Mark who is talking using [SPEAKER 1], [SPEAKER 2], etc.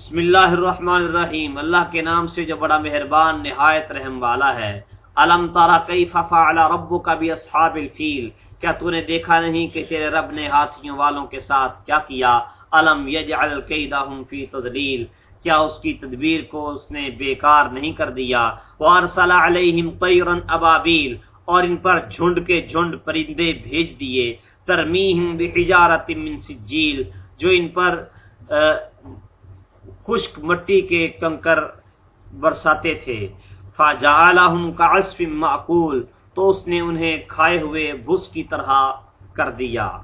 [SPEAKER 1] بسم اللہ الرحمن الرحیم۔ اللہ کے نام سے جو بڑا مہربان، نہایت رحم والا ہے۔ علم تارا کئی ففعل ربک باصحاب الفیل؟ کیا تو نے دیکھا نہیں کہ تیرے رب نے ہاتھیوں والوں کے ساتھ کیا کیا؟ علم یجعل کیدہم فی تضلیل۔ کیا اس کی تدبیر کو اس نے بیکار نہیں کر دیا؟ وارسل علیہم طیرا ابابیل۔ اور ان پر جھنڈ کے جھنڈ پرندے بھیج دیے۔ ترمیہم بحجارت من سجیل۔ جو ان پر خشک مٹی کے کنکر برساتے تھے۔ فجعلہم کعصف معقول تو اس نے انہیں کھائے ہوئے بھس کی طرح کر دیا۔